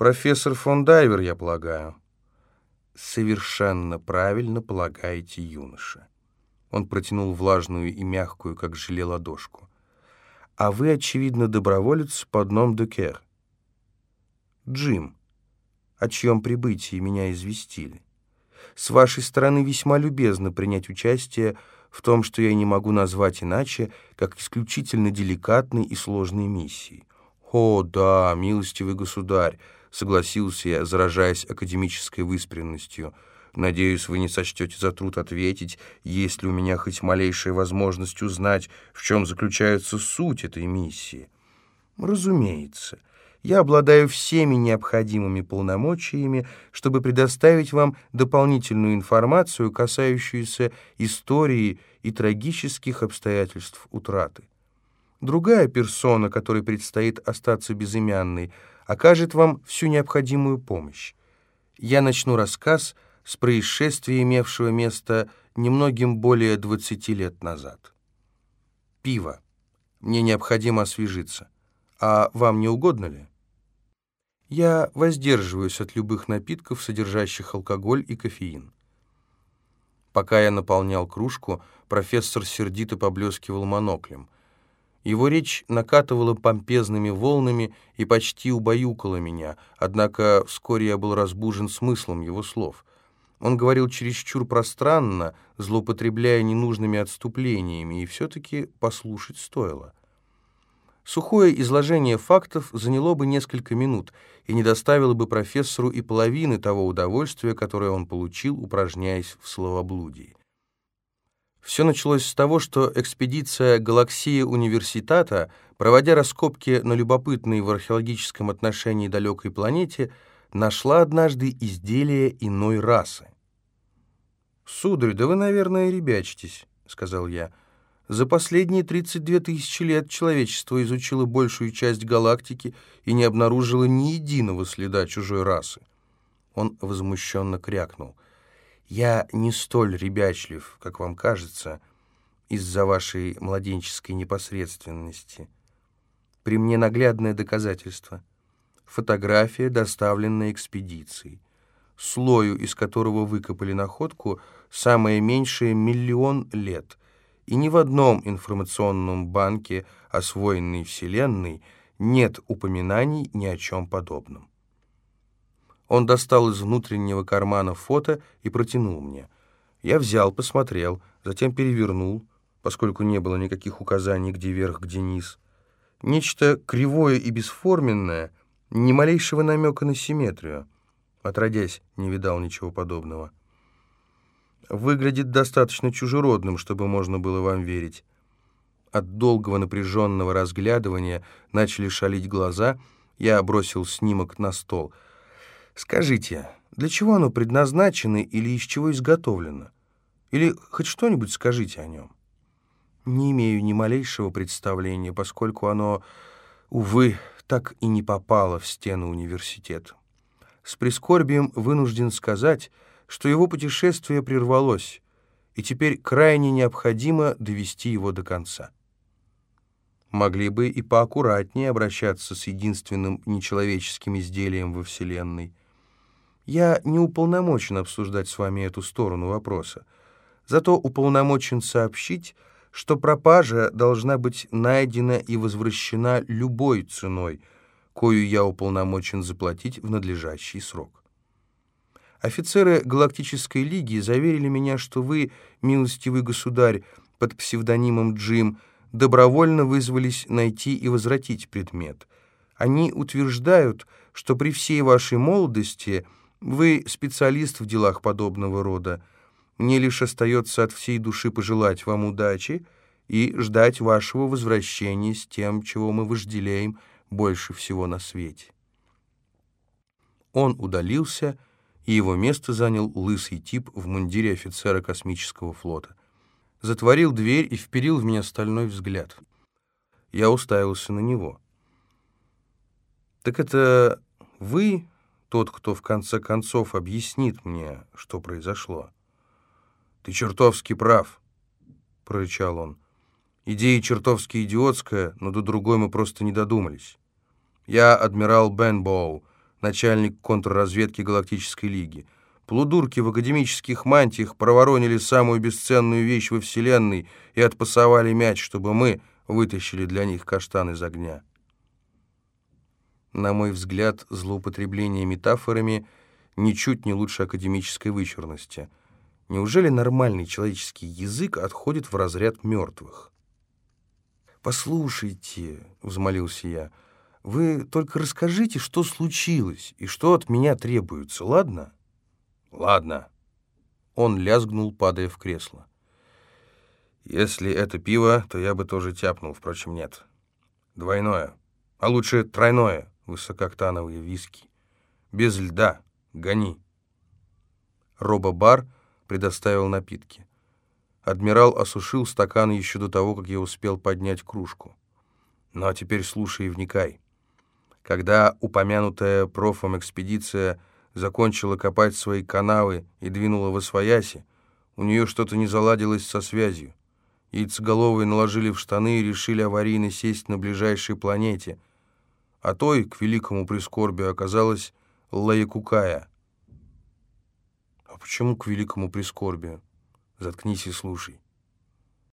Профессор фон Дайвер, я полагаю. Совершенно правильно полагаете, юноша. Он протянул влажную и мягкую, как желе, ладошку. А вы, очевидно, доброволец под ном Декер. Джим, о чьем прибытии меня известили. С вашей стороны весьма любезно принять участие в том, что я не могу назвать иначе, как исключительно деликатной и сложной миссией. «О, да, милостивый государь», — согласился я, заражаясь академической выспренностью. «Надеюсь, вы не сочтете за труд ответить, есть ли у меня хоть малейшая возможность узнать, в чем заключается суть этой миссии». «Разумеется» я обладаю всеми необходимыми полномочиями, чтобы предоставить вам дополнительную информацию, касающуюся истории и трагических обстоятельств утраты. Другая персона, которой предстоит остаться безымянной, окажет вам всю необходимую помощь. Я начну рассказ с происшествия, имевшего место немногим более 20 лет назад. Пиво. Мне необходимо освежиться. А вам не угодно ли? Я воздерживаюсь от любых напитков, содержащих алкоголь и кофеин. Пока я наполнял кружку, профессор сердито поблескивал моноклем. Его речь накатывала помпезными волнами и почти убаюкала меня, однако вскоре я был разбужен смыслом его слов. Он говорил чересчур пространно, злоупотребляя ненужными отступлениями, и все-таки послушать стоило. Сухое изложение фактов заняло бы несколько минут и не доставило бы профессору и половины того удовольствия, которое он получил, упражняясь в словоблудии. Все началось с того, что экспедиция «Галаксия Университата», проводя раскопки на любопытной в археологическом отношении далекой планете, нашла однажды изделие иной расы. «Сударь, да вы, наверное, ребячитесь», — сказал я, — за последние 32 тысячи лет человечество изучило большую часть галактики и не обнаружило ни единого следа чужой расы. Он возмущенно крякнул. «Я не столь ребячлив, как вам кажется, из-за вашей младенческой непосредственности. При мне наглядное доказательство. Фотография, доставленная экспедицией. Слою, из которого выкопали находку, самое меньшее миллион лет — и ни в одном информационном банке освоенной Вселенной нет упоминаний ни о чем подобном. Он достал из внутреннего кармана фото и протянул мне. Я взял, посмотрел, затем перевернул, поскольку не было никаких указаний, где верх, где низ. Нечто кривое и бесформенное, ни малейшего намека на симметрию. Отродясь, не видал ничего подобного выглядит достаточно чужеродным, чтобы можно было вам верить. От долгого напряженного разглядывания начали шалить глаза, я бросил снимок на стол. «Скажите, для чего оно предназначено или из чего изготовлено? Или хоть что-нибудь скажите о нем?» «Не имею ни малейшего представления, поскольку оно, увы, так и не попало в стены университета. С прискорбием вынужден сказать, что его путешествие прервалось, и теперь крайне необходимо довести его до конца. Могли бы и поаккуратнее обращаться с единственным нечеловеческим изделием во Вселенной. Я не уполномочен обсуждать с вами эту сторону вопроса, зато уполномочен сообщить, что пропажа должна быть найдена и возвращена любой ценой, кою я уполномочен заплатить в надлежащий срок. Офицеры Галактической Лиги заверили меня, что вы, милостивый государь, под псевдонимом Джим, добровольно вызвались найти и возвратить предмет. Они утверждают, что при всей вашей молодости вы специалист в делах подобного рода. Мне лишь остается от всей души пожелать вам удачи и ждать вашего возвращения с тем, чего мы вожделеем больше всего на свете. Он удалился, и его место занял лысый тип в мундире офицера космического флота. Затворил дверь и вперил в меня стальной взгляд. Я уставился на него. «Так это вы тот, кто в конце концов объяснит мне, что произошло?» «Ты чертовски прав», — прорычал он. «Идея чертовски идиотская, но до другой мы просто не додумались. Я адмирал Бенбоу, начальник контрразведки Галактической Лиги. Полудурки в академических мантиях проворонили самую бесценную вещь во Вселенной и отпасовали мяч, чтобы мы вытащили для них каштан из огня. На мой взгляд, злоупотребление метафорами ничуть не лучше академической вычурности. Неужели нормальный человеческий язык отходит в разряд мертвых? «Послушайте», — взмолился я, — «вы только расскажите, что случилось и что от меня требуется, ладно?» «Ладно». Он лязгнул, падая в кресло. «Если это пиво, то я бы тоже тяпнул, впрочем, нет. Двойное, а лучше тройное, высококтановые виски. Без льда, гони». Робо-бар предоставил напитки. Адмирал осушил стакан еще до того, как я успел поднять кружку. Ну а теперь слушай и вникай. Когда упомянутая профом экспедиция закончила копать свои канавы и двинула в Освояси, у нее что-то не заладилось со связью. Яйцеголовые наложили в штаны и решили аварийно сесть на ближайшей планете, а той, к великому прискорбию, оказалась Лаякукая. А почему к великому прискорбию? Заткнись и слушай.